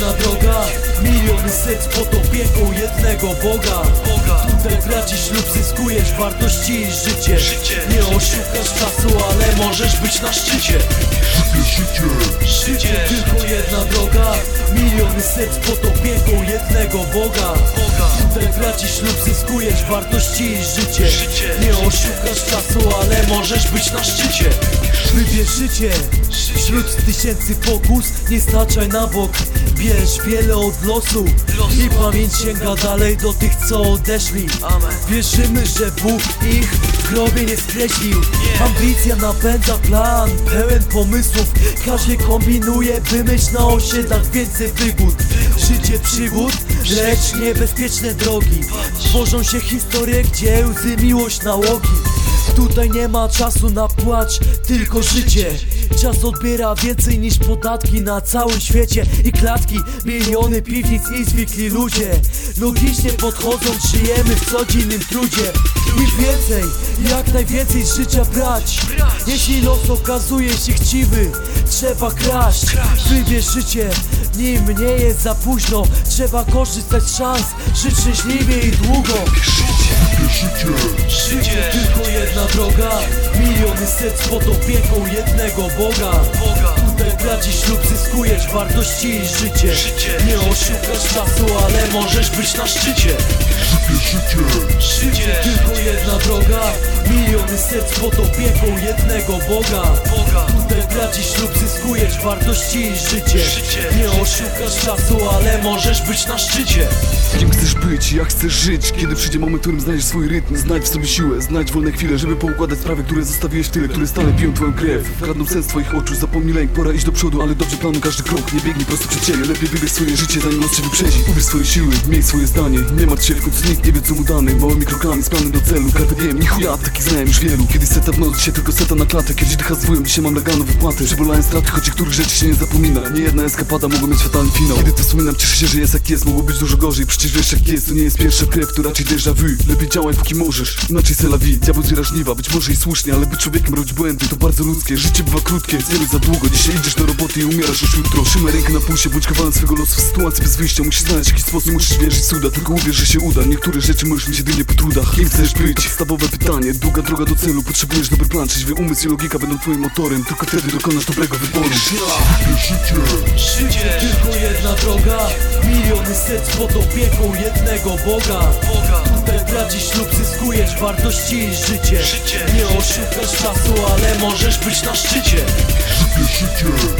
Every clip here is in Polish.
jedna droga Miliony serc pod opieką jednego Boga. Tutaj tracisz lub zyskujesz wartości i życie. Nie oszukasz czasu, ale możesz być na szczycie. Życie Tylko jedna droga. Miliony serc pod opieką jednego Boga. Tutaj tracisz lub zyskujesz wartości i życie. Nie oszukasz czasu, ale możesz być na szczycie. Wybierz życie. Wśród tysięcy pokus Nie staczaj na bok. Bierz wiele od losu I pamięć sięga dalej do tych co odeszli. Wierzymy, że Bóg ich grobie nie skreślił. Ambicja napędza plan Pełen pomysłów. Każdy kombinuje by mieć na osiedlach więcej wygód. Życie przygód Lecz niebezpieczne drogi. Tworzą się historie, gdzie łzy miłość nałogi. Tutaj nie ma czasu na płacz, tylko życie. Czas odbiera więcej niż podatki na całym świecie. I klatki, miliony piwnic i zwykli ludzie. Logicznie podchodząc, żyjemy w codziennym trudzie. I więcej, jak najwięcej życia brać. Jeśli los okazuje się chciwy, trzeba kraść. Wybierz życie, nim nie jest za późno. Trzeba korzystać z szans, żyć szczęśliwie i długo. Życie tylko jedna droga Miliony serc pod opieką jednego Boga. Tutaj tracisz lub zyskujesz wartości i życie. Nie oszukasz czasu, ale możesz być na szczycie. Życie. Tylko jedna droga Miliony serc pod opieką jednego Boga. Tutaj tracisz lub zyskujesz wartości i życie. Nie oszukasz czasu, ale możesz być na szczycie. Kim chcesz być, jak chcesz żyć? Kiedy przyjdzie moment, w którym znajdziesz swój rytm Znajdź w sobie siłę, znajdź wolne chwile Żeby poukładać sprawy, które zostawiłeś w tyle Które stale piją twoją krew. Wkradną sens twoich oczu, zapomnij lęk Pora iść do przodu, ale dobrze planuj każdy krok. Nie biegnij prosto przed ciebie, lepiej wybierz swoje życie Zanim los cię wyprzedzi Uwierz swoje siły, miej swoje zdanie. Nie martw się, w końcu nikt nie wie co mu dany Małymi krokami, z planem do celu Carpe diem, ni chuja, taki znałem już wielu. Kiedyś seta w noc, dzisiaj tylko seta na klatę. Kiedyś dycha dzisiaj mam legalną wypłatę. Przebolałem straty, choć niektórych rzeczy się nie zapomina. Nie jedna eskapada mogła mieć fatalny finał. Kiedy to wspominam, cieszę się, że jest jak jest. Mogło być dużo gorzej, przecież wiesz jak jest. To nie jest pierwsza krew, to raczej déjà vu. Lepiej działaj póki możesz, inaczej c'est la vie Diabeł zbiera być może i słusznie Ale być człowiekiem robić błędy, to bardzo ludzkie. Życie bywa krótkie, zjemy za długo. Dzisiaj idziesz do roboty i umierasz już jutro. Trzymaj rękę na pulsie, bądź kawałem swego losu. W sytuacji bez wyjścia musisz znaleźć jakiś sposób. Musisz wierzyć cuda, tylko uwierz, że się uda. Niektóre rzeczy możesz mieć jedynie po trudach. Kim chcesz być? Podstawowe pytanie, długa droga do celu Potrzebujesz dobry plan, trzeźwy umysł i logika będą twoim motorem. Tylko wtedy dokonasz dobrego wyboru. Życie tylko jedna droga. Miliony serc pod opieką jednego Boga Tracisz lub zyskujesz wartości i życie. Nie oszukasz czasu, ale możesz być na szczycie.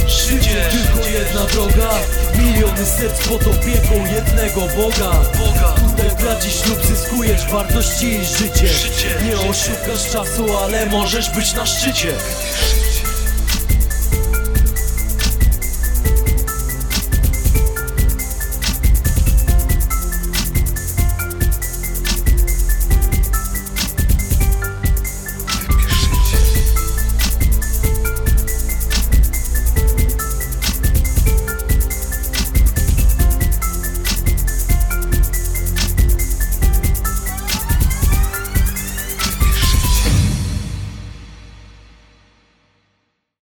Życie tylko jedna droga. Miliony serc pod opieką jednego Boga. Tutaj tracisz lub zyskujesz wartości i życie. Nie oszukasz czasu, ale możesz być na szczycie